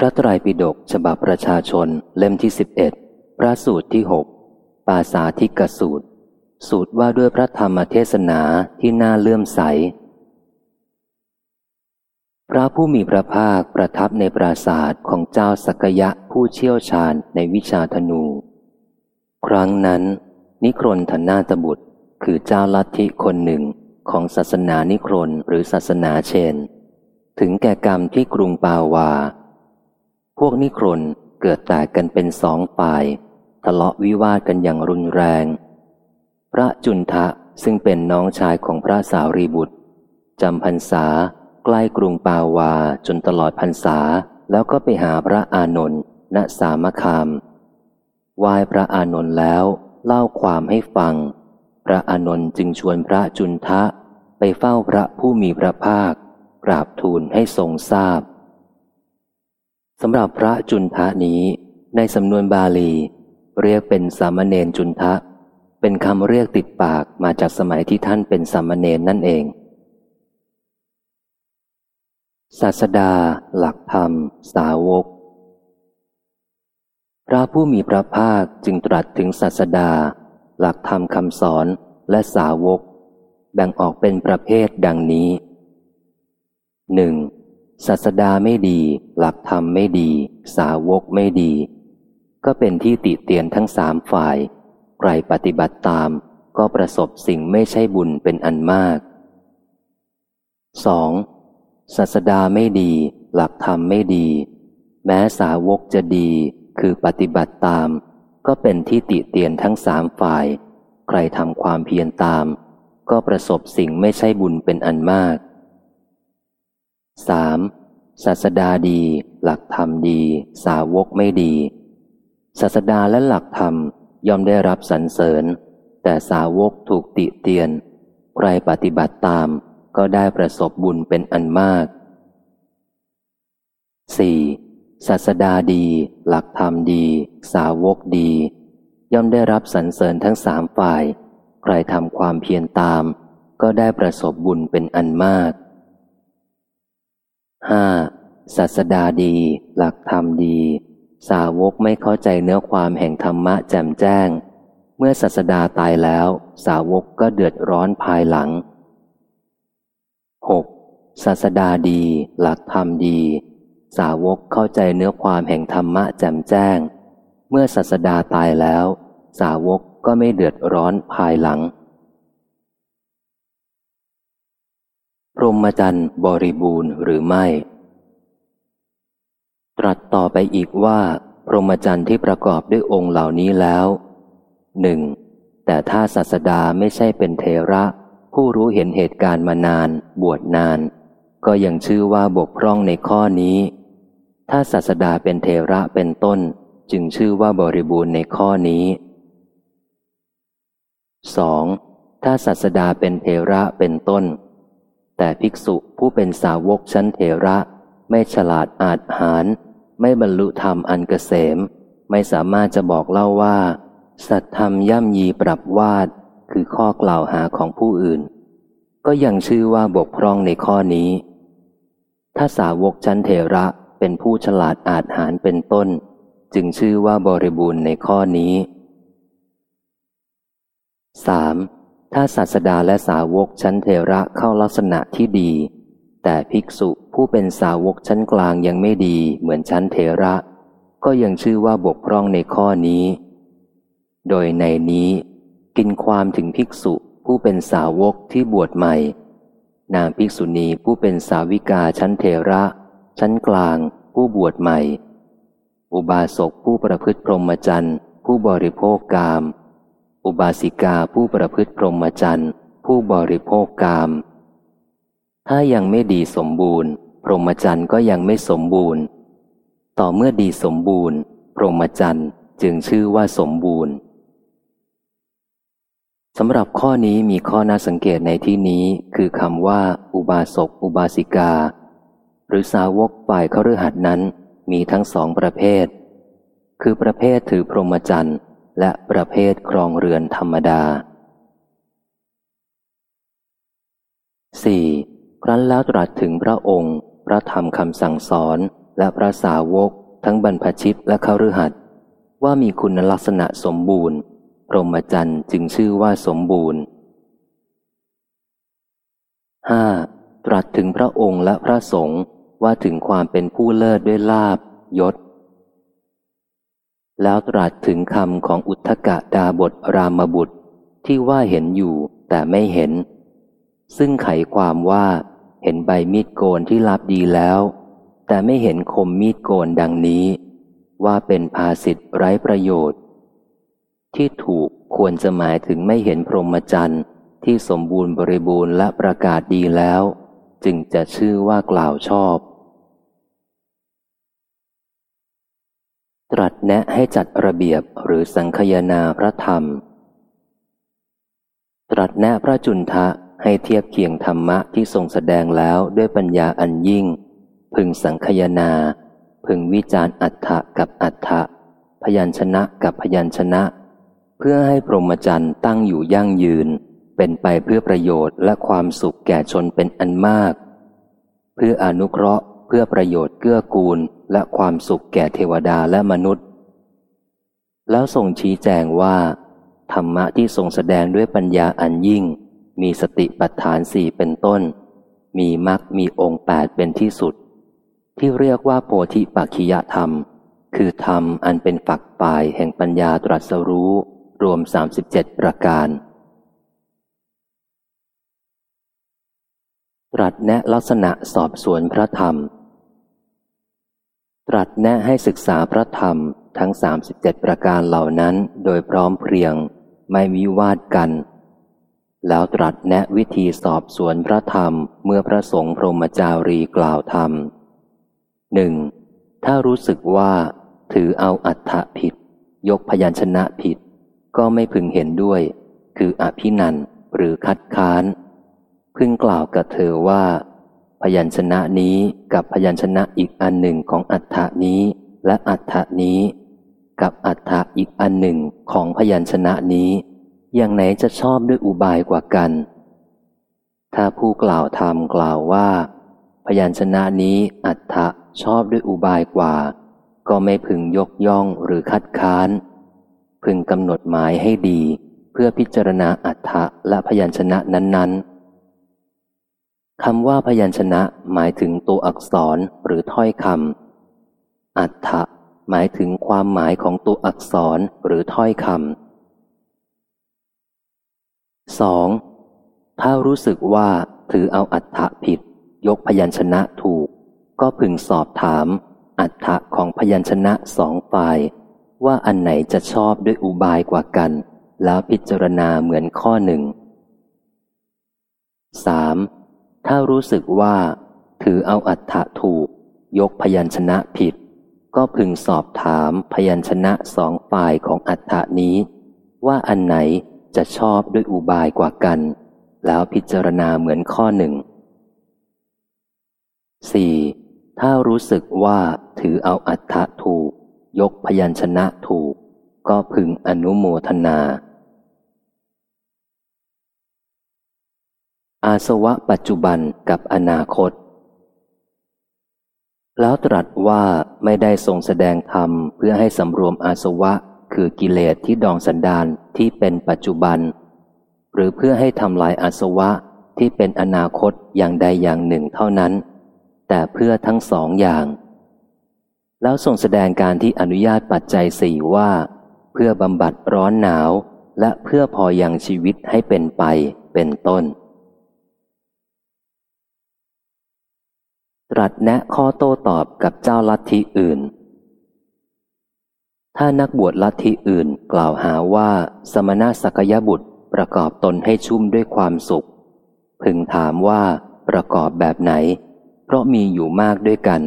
พระไตรปิฎกฉบับประชาชนเล่มที่สิบเอ็ดพระสูตรที่หกปาสาธิกสูตร สูตรว่าด้วยพระธรรมเทศนาที่น่าเลื่อมใส พระผู้มีพระภาคประทับในปราศาสตร์ของเจ้าสักยะผู้เชี่ยวชาญในวิชาธนู ครั้งนั้น นิครนธนาตบุตร คือเจ้าลัทธิคนหนึ่งของศาสนานิครนหรือศาสนาเชน ถึงแก่กรรมที่กรุงปาวา พวกนิครนเกิดแตกกันเป็นสองฝ่าย ทะเลาะวิวาทกันอย่างรุนแรง พระจุนทะซึ่งเป็นน้องชายของพระสาวรีบุตรจำพรรษาใกล้กรุงปาวาจนตลอดพรรษา แล้วก็ไปหาพระอานนท์ณสามคามไหว้พระอานนท์แล้วเล่าความให้ฟัง พระอานนท์จึงชวนพระจุนทะไปเฝ้าพระผู้มีพระภาค กราบทูลให้ทรงทราบ สำหรับพระจุนทะนี้ ในสำนวนบาลี เรียกเป็นสามเณรจุนทะ เป็นคำเรียกติดปากมาจากสมัยที่ท่านเป็นสามเณรนั่นเอง ศาสดา หลักธรรม สาวก พระผู้มีพระภาคจึงตรัสถึงศาสดา หลักธรรมคำสอนและสาวก แบ่งออกเป็นประเภทดังนี้หนึ่ง ศาสดาไม่ดี หลักธรรมไม่ดี สาวกไม่ดี ก็เป็นที่ติเตียนทั้งสามฝ่าย ใครปฏิบัติตามก็ประสบสิ่งไม่ใช่บุญเป็นอันมาก 2. ศาสดาไม่ดี หลักธรรมไม่ดี แม้สาวกจะดี คือปฏิบัติตาม ก็เป็นที่ติเตียนทั้งสามฝ่าย ใครทำความเพียรตาม ก็ประสบสิ่งไม่ใช่บุญเป็นอันมาก 3. ศาสดาดี หลักธรรมดี สาวกไม่ดี ศาสดาและหลักธรรมย่อมได้รับสรรเสริญ แต่สาวกถูกติเตียน ใครปฏิบัติตามก็ได้ประสบบุญเป็นอันมาก 4. ศาสดาดี หลักธรรมดี สาวกดี ย่อมได้รับสรรเสริญทั้งสามฝ่าย ใครทำความเพียรตาม ก็ได้ประสบบุญเป็นอันมาก 5. ศาสดาดี หลักธรรมดี สาวกไม่เข้าใจเนื้อความแห่งธรรมะแจ่มแจ้ง เมื่อศาสดาตายแล้ว สาวกก็เดือดร้อนภายหลัง 6. ศาสดาดี หลักธรรมดี สาวกเข้าใจเนื้อความแห่งธรรมะแจ่มแจ้ง เมื่อศาสดาตายแล้ว สาวกก็ไม่เดือดร้อนภายหลัง พรหมจรรย์บริบูรณ์หรือไม่ ตรัสต่อไปอีกว่า พรหมจรรย์ที่ประกอบด้วยองค์เหล่านี้แล้วหนึ่งแต่ถ้าศาสดาไม่ใช่เป็นเทระ ผู้รู้เห็นเหตุการณ์มานาน บวชนาน ก็ยังชื่อว่าบกพร่องในข้อนี้ ถ้าศาสดาเป็นเทระเป็นต้น จึงชื่อว่าบริบูรณ์ในข้อนี้ 2. ถ้าศาสดาเป็นเทระเป็นต้น แต่ภิกษุผู้เป็นสาวกชั้นเทระ ไม่ฉลาดอาจหาร ไม่บรรลุธรรมอันเกษม ไม่สามารถจะบอกเล่าว่า สัตธรรมย่ำยีปรับวาดคือข้อกล่าวหาของผู้อื่น ก็ยังชื่อว่าบกพร่องในข้อนี้ ถ้าสาวกชั้นเทระเป็นผู้ฉลาดอาจหารเป็นต้น จึงชื่อว่าบริบูรณ์ในข้อนี้ 3. ถ้าศาสดาและสาวกชั้นเทระเข้าลักษณะที่ดี แต่ภิกษุผู้เป็นสาวกชั้นกลางยังไม่ดีเหมือนชั้นเทระ ก็ยังชื่อว่าบกพร่องในข้อนี้ โดยในนี้ กินความถึงภิกษุผู้เป็นสาวกที่บวชใหม่ นางภิกษุณีผู้เป็นสาวิกาชั้นเทระ ชั้นกลาง ผู้บวชใหม่ อุบาสกผู้ประพฤติพรหมจรรย์ผู้บริโภคกาม อุบาสิกาผู้ประพฤติพรหมจรรย์ ผู้บริโภคกาม ถ้ายังไม่ดีสมบูรณ์ พรหมจรรย์ก็ยังไม่สมบูรณ์ ต่อเมื่อดีสมบูรณ์ พรหมจรรย์จึงชื่อว่าสมบูรณ์สำหรับข้อนี้มีข้อน่าสังเกตในที่นี้คือคำว่า อุบาสกอุบาสิกา หรือสาวกฝ่ายเขาฤหัสนั้นมีทั้งสองประเภท คือประเภทถือพรหมจรรย์ และประเภทครองเรือนธรรมดา 4. ครั้นแล้วตรัสถึงพระองค์ พระธรรมคำสั่งสอนและพระสาวก ทั้งบรรพชิตและคฤหัสถ์ว่ามีคุณลักษณะสมบูรณ์ พรหมจรรย์จึงชื่อว่าสมบูรณ์ 5. ตรัสถึงพระองค์และพระสงฆ์ว่าถึงความเป็นผู้เลิศด้วยลาบยศ แล้วตรัสถึงคำของอุทกะดาบทรามบุตร ที่ว่าเห็นอยู่แต่ไม่เห็น ซึ่งไขความว่า เห็นใบมีดโกนที่ลับดีแล้ว แต่ไม่เห็นคมมีดโกนดังนี้ ว่าเป็นภาสิทธิ์ไร้ประโยชน์ ที่ถูกควรจะหมายถึงไม่เห็นพรหมจรรย์ที่สมบูรณ์บริบูรณ์และประกาศดีแล้ว จึงจะชื่อว่ากล่าวชอบ ตรัสแนะให้จัดระเบียบหรือสังคยนาพระธรรม ตรัสแนะพระจุนทะให้เทียบเคียงธรรมะที่ทรงแสดงแล้วด้วยปัญญาอันยิ่ง พึงสังคยนา พึงวิจารอัฏฐะกับอัฏฐะพยัญชนะกับพยัญชนะ เพื่อให้พรหมจรรย์ตั้งอยู่ยั่งยืน เป็นไปเพื่อประโยชน์และความสุขแก่ชนเป็นอันมาก เพื่ออนุเคราะห์ เพื่อประโยชน์เกื้อกูลและความสุขแก่เทวดาและมนุษย์ แล้วทรงชี้แจงว่า ธรรมะที่ทรงแสดงด้วยปัญญาอันยิ่ง มีสติปัฏฐานสี่เป็นต้น มีมรรคมีองค์แปดเป็นที่สุด ที่เรียกว่าโพธิปัจขิยธรรม คือธรรมอันเป็นฝักปลายแห่งปัญญาตรัสรู้ รวม 37 ประการตรัสแนะลักษณะสอบสวนพระธรรม ตรัสแนะให้ศึกษาพระธรรมทั้ง 37 ประการเหล่านั้นโดยพร้อมเพรียง ไม่วิวาดกัน แล้วตรัสแนะวิธีสอบสวนพระธรรมเมื่อพระสงฆ์พรหมจารีกล่าวธรรมหนึ่งถ้ารู้สึกว่าถือเอาอัฏฐผิด ยกพยัญชนะผิด ก็ไม่พึงเห็นด้วย คืออภินันหรือคัดค้าน พึงกล่าวกับเธอว่า พยัญชนะนี้กับพยัญชนะอีกอันหนึ่งของอัฏฐานี้ และอัฏฐานี้ กับอัฏฐะอีกอันหนึ่งของพยัญชนะนี้ อย่างไหนจะชอบด้วยอุบายกว่ากัน ถ้าผู้กล่าวธรรมกล่าวว่า พยัญชนะนี้อัฏฐะชอบด้วยอุบายกว่า ก็ไม่พึงยกย่องหรือคัดค้าน พึงกำหนดหมายให้ดี เพื่อพิจารณาอัฏฐะและพยัญชนะนั้นๆ คำว่าพยัญชนะหมายถึงตัวอักษรหรือถ้อยคำอัฏฐะหมายถึงความหมายของตัวอักษรหรือถ้อยคำสองถ้ารู้สึกว่าถือเอาอัฏฐะผิด ยกพยัญชนะถูก ก็พึงสอบถาม อัฏฐะของพยัญชนะสองฝ่าย ว่าอันไหนจะชอบด้วยอุบายกว่ากัน แล้วพิจารณาเหมือนข้อหนึ่ง 3. ถ้ารู้สึกว่า ถือเอาอัฏฐะถูก ยกพยัญชนะผิด ก็พึงสอบถามพยัญชนะสองฝ่ายของอัฏฐะนี้ ว่าอันไหนจะชอบด้วยอุบายกว่ากัน แล้วพิจารณาเหมือนข้อหนึ่ง 4. ถ้ารู้สึกว่าถือเอาอัฏฐะถูก ยกพยัญชนะถูก ก็พึงอนุโมทนา อาสวะปัจจุบันกับอนาคต แล้วตรัสว่าไม่ได้ทรงแสดงธรรมเพื่อให้สำรวมอาสวะคือกิเลสที่ดองสันดานที่เป็นปัจจุบัน หรือเพื่อให้ทำลายอาสวะที่เป็นอนาคตอย่างใดอย่างหนึ่งเท่านั้น แต่เพื่อทั้งสองอย่าง แล้วทรงแสดงการที่อนุญาตปัจจัยสี่ว่า เพื่อบำบัดร้อนหนาวและเพื่อพอยังชีวิตให้เป็นไปเป็นต้น รัสแนะข้อโต้ตอบกับเจ้าลัทธิอื่น ถ้านักบวชลัทธิอื่นกล่าวหาว่าสมณะสักยบุตรประกอบตนให้ชุ่มด้วยความสุข พึงถามว่าประกอบแบบไหน เพราะมีอยู่มากด้วยกัน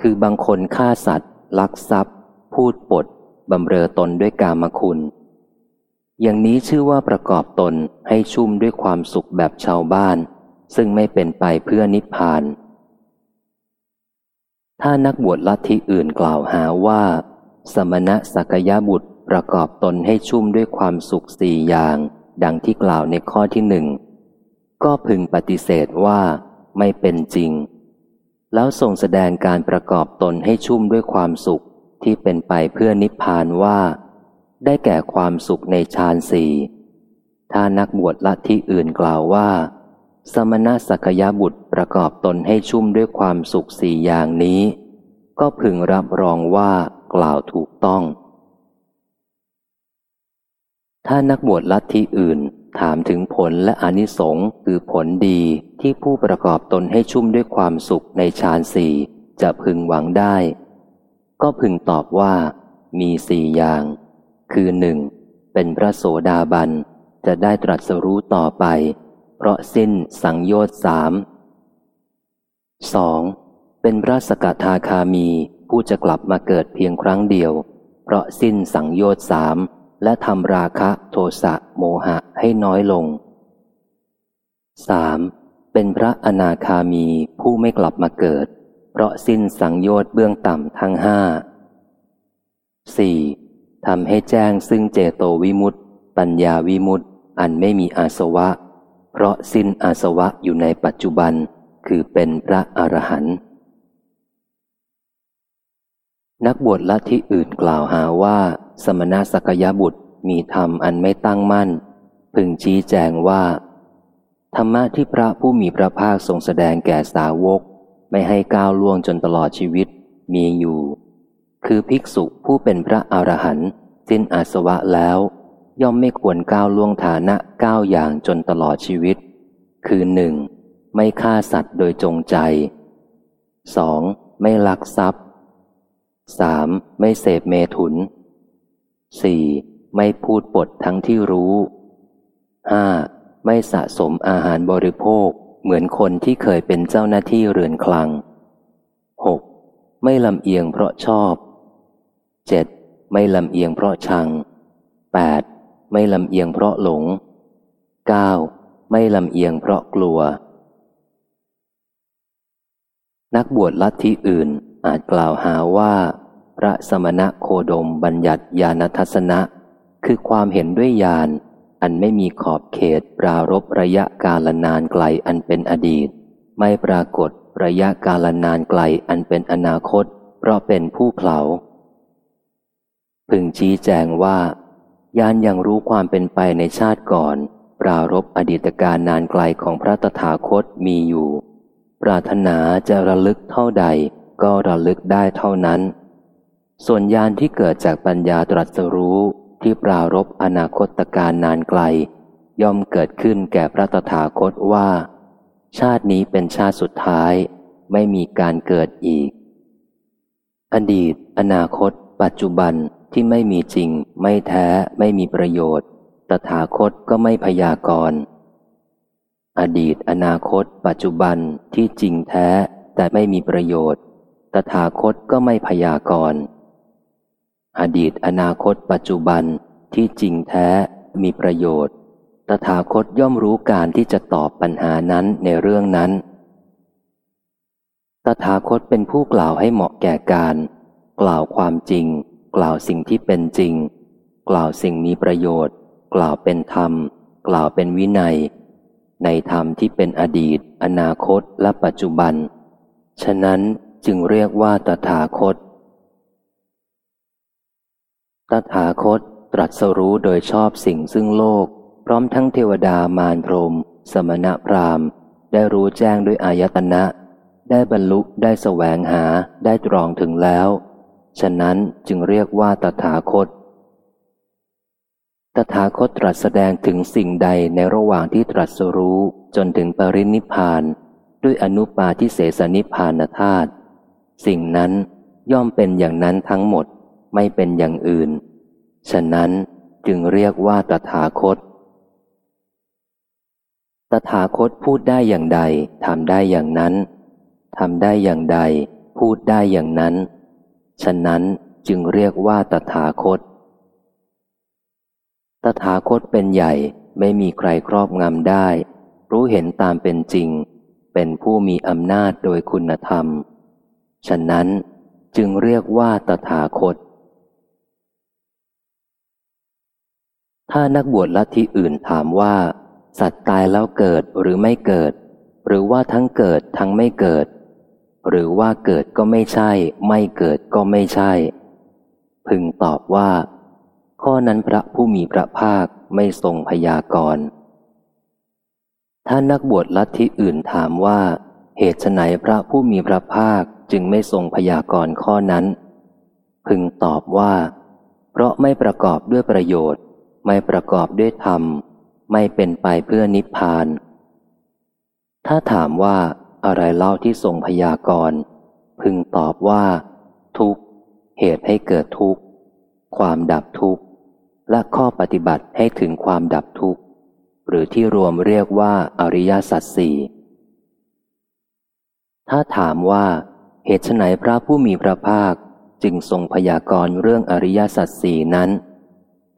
คือบางคนฆ่าสัตว์ ลักทรัพย์ พูดปดบำเรอตนด้วยกามคุณ อย่างนี้ชื่อว่าประกอบตนให้ชุ่มด้วยความสุขแบบชาวบ้าน ซึ่งไม่เป็นไปเพื่อนิพพาน ถ้านักบวชลัทธิอื่นกล่าวหาว่า สมณะสักยะบุตรประกอบตนให้ชุ่มด้วยความสุขสี่อย่าง ดังที่กล่าวในข้อที่หนึ่ง ก็พึงปฏิเสธว่าไม่เป็นจริง แล้วทรงแสดงการประกอบตนให้ชุ่มด้วยความสุขที่เป็นไปเพื่อนิพพานว่า ได้แก่ความสุขในฌานสี่ถ้านักบวชละที่อื่นกล่าวว่า สมณสักยบุตรประกอบตนให้ชุ่มด้วยความสุขสี่อย่างนี้ ก็พึงรับรองว่ากล่าวถูกต้อง ถ้านักบวชลัทธิอื่นถามถึงผลและอนิสงส์คือผลดีที่ผู้ประกอบตนให้ชุ่มด้วยความสุขในฌานสี่จะพึงหวังได้ ก็พึงตอบว่า มีสี่อย่าง คือหนึ่งเป็นพระโสดาบันจะได้ตรัสรู้ต่อไป เพราะสิ้นสังโยชน์สามสองเป็นพระสกทาคามีผู้จะกลับมาเกิดเพียงครั้งเดียว เพราะสิ้นสังโยชน์สามและทำราคะโทสะโมหะให้น้อยลง 3. เป็นพระอนาคามีผู้ไม่กลับมาเกิด เพราะสิ้นสังโยชน์เบื้องต่ำทั้งห้า 4. ทำให้แจ้งซึ่งเจโตวิมุตติปัญญาวิมุตติอันไม่มีอาสวะ เพราะสิ้นอาสวะอยู่ในปัจจุบัน คือเป็นพระอรหันต์นักบวชละที่อื่นกล่าวหาว่า สมณสักยบุตรมีธรรมอันไม่ตั้งมั่น พึงชี้แจงว่า ธรรมะที่พระผู้มีพระภาคทรงแสดงแก่สาวก ไม่ให้ก้าวล่วงจนตลอดชีวิตมีอยู่ คือภิกษุผู้เป็นพระอรหันต์สิ้นอาสวะแล้ว ย่อมไม่ควรก้าวล่วงฐานะก้าวอย่างจนตลอดชีวิต คือหนึ่งไม่ฆ่าสัตว์โดยจงใจสองไม่ลักทรัพย์สามไม่เสพเมถุนสี่ไม่พูดปดทั้งที่รู้ห้าไม่สะสมอาหารบริโภคเหมือนคนที่เคยเป็นเจ้าหน้าที่เรือนคลังหกไม่ลำเอียงเพราะชอบเจ็ดไม่ลำเอียงเพราะชังแปด ไม่ลำเอียงเพราะหลงเก้าไม่ลำเอียงเพราะกลัว นักบวชลัทธิอื่นอาจกล่าวหาว่า พระสมณะโคดมบัญญัติญาณทัศนะ คือความเห็นด้วยญาณอันไม่มีขอบเขตปรารบระยะกาลนานไกลอันเป็นอดีต ไม่ปรากฏระยะกาลนานไกลอันเป็นอนาคต เพราะเป็นผู้เผาพึงชี้แจงว่า ยานยังรู้ความเป็นไปในชาติก่อน ปรารบอดีตการนานไกลของพระตถาคตมีอยู่ ปรารถนาจะระลึกเท่าใดก็ระลึกได้เท่านั้น ส่วนญาณที่เกิดจากปัญญาตรัสรู้ที่ปรารบอนาคตการนานไกล ย่อมเกิดขึ้นแก่พระตถาคตว่า ชาตินี้เป็นชาติสุดท้าย ไม่มีการเกิดอีก อดีต อนาคต ปัจจุบัน ที่ไม่มีจริง ไม่แท้ไม่มีประโยชน์ ตถาคตก็ไม่พยากรณ์อดีตอนาคต ปัจจุบันที่จริงแท้แต่ไม่มีประโยชน์ ตถาคตก็ไม่พยากรณ์อดีตอนาคต ปัจจุบันที่จริงแท้มีประโยชน์ ตถาคตย่อมรู้การที่จะตอบปัญหานั้นในเรื่องนั้น ตถาคตเป็นผู้กล่าวให้เหมาะแก่การ กล่าวความจริง กล่าวสิ่งที่เป็นจริง กล่าวสิ่งมีประโยชน์ กล่าวเป็นธรรม กล่าวเป็นวินัย ในธรรมที่เป็นอดีต อนาคตและปัจจุบัน ฉะนั้นจึงเรียกว่าตถาคต ตถาคตตรัสรู้โดยชอบสิ่งซึ่งโลก พร้อมทั้งเทวดามารพรม สมณะพราหมณ์ ได้รู้แจ้งด้วยอายตนะ ได้บรรลุได้แสวงหาได้ตรองถึงแล้ว ฉะนั้นจึงเรียกว่าตถาคต ตถาคตตรัสแสดงถึงสิ่งใดในระหว่างที่ตรัสรู้จนถึงปรินิพาน ด้วยอนุปาทิเสสนิพานธาตุสิ่งนั้นย่อมเป็นอย่างนั้นทั้งหมดไม่เป็นอย่างอื่น ฉะนั้นจึงเรียกว่าตถาคต ตถาคตพูดได้อย่างใดทำได้อย่างนั้นทำได้อย่างใด พูดได้อย่างนั้น ฉะนั้นจึงเรียกว่าตถาคต ตถาคตเป็นใหญ่ไม่มีใครครอบงำได้ รู้เห็นตามเป็นจริง เป็นผู้มีอำนาจโดยคุณธรรม ฉะนั้นจึงเรียกว่าตถาคต ถ้านักบวชลัทธิอื่นถามว่า สัตว์ตายแล้วเกิดหรือไม่เกิด หรือว่าทั้งเกิดทั้งไม่เกิด หรือว่าเกิดก็ไม่ใช่ ไม่เกิดก็ไม่ใช่ พึงตอบว่า ข้อนั้นพระผู้มีพระภาคไม่ทรงพยากรณ์ถ้านักบวชลัทธิอื่นถามว่า เหตุไนพระผู้มีพระภาคจึงไม่ทรงพยากรณ์ข้อนั้น พึงตอบว่า เพราะไม่ประกอบด้วยประโยชน์ ไม่ประกอบด้วยธรรม ไม่เป็นไปเพื่อนิพพาน ถ้าถามว่า อะไรเล่าที่ทรงพยากรณ์พึงตอบว่า ทุกเหตุให้เกิดทุกข์ ความดับทุกข์ และข้อปฏิบัติให้ถึงความดับทุกข์ หรือที่รวมเรียกว่าอริยสัจสี่ถ้าถามว่า เหตุไหนพระผู้มีพระภาคจึงทรงพยากรณ์เรื่องอริยสัจสี่นั้น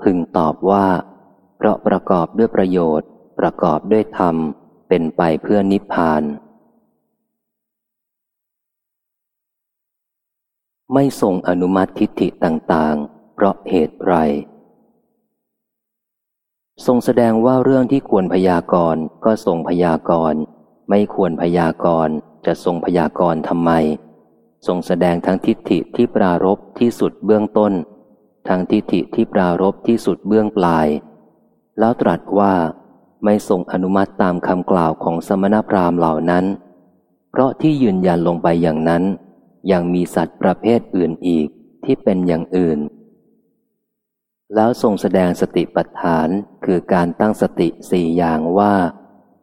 พึงตอบว่า เพราะประกอบด้วยประโยชน์ ประกอบด้วยธรรม เป็นไปเพื่อนิพพาน ไม่ทรงอนุมัติทิฏฐิต่างๆ เพราะเหตุไร ทรงแสดงว่าเรื่องที่ควรพยากรณ์ก็ทรงพยากรณ์ไม่ควรพยากรณ์จะทรงพยากรณ์ทำไม ทรงแสดงทั้งทิฏฐิที่ปรารบที่สุดเบื้องต้น ทั้งทิฏฐิที่ปรารบที่สุดเบื้องปลาย แล้วตรัสว่า ไม่ทรงอนุมัติตามคำกล่าวของสมณพราหมณ์เหล่านั้น เพราะที่ยืนยันลงไปอย่างนั้น ยังมีสัตว์ประเภทอื่นอีกที่เป็นอย่างอื่น แล้วทรงแสดงสติปัฏฐานคือการตั้งสติสี่อย่างว่า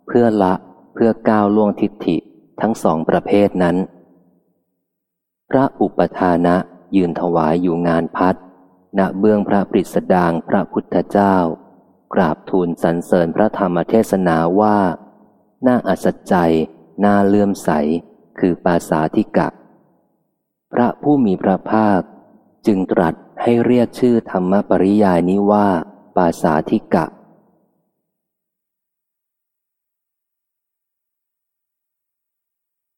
เพื่อละเพื่อก้าวล่วงทิฏฐิทั้งสองประเภทนั้น พระอุปทานะยืนถวายอยู่งานพัดณเบื้องพระปริสดางพระพุทธเจ้า กราบทูลสรรเสริญพระธรรมเทศนาว่า น่าอัศจรรย์น่าเลื่อมใส คือปาสาธิกะ พระผู้มีพระภาค จึงตรัสให้เรียกชื่อธรรมปริยายนี้ว่า ปาสาธิกะ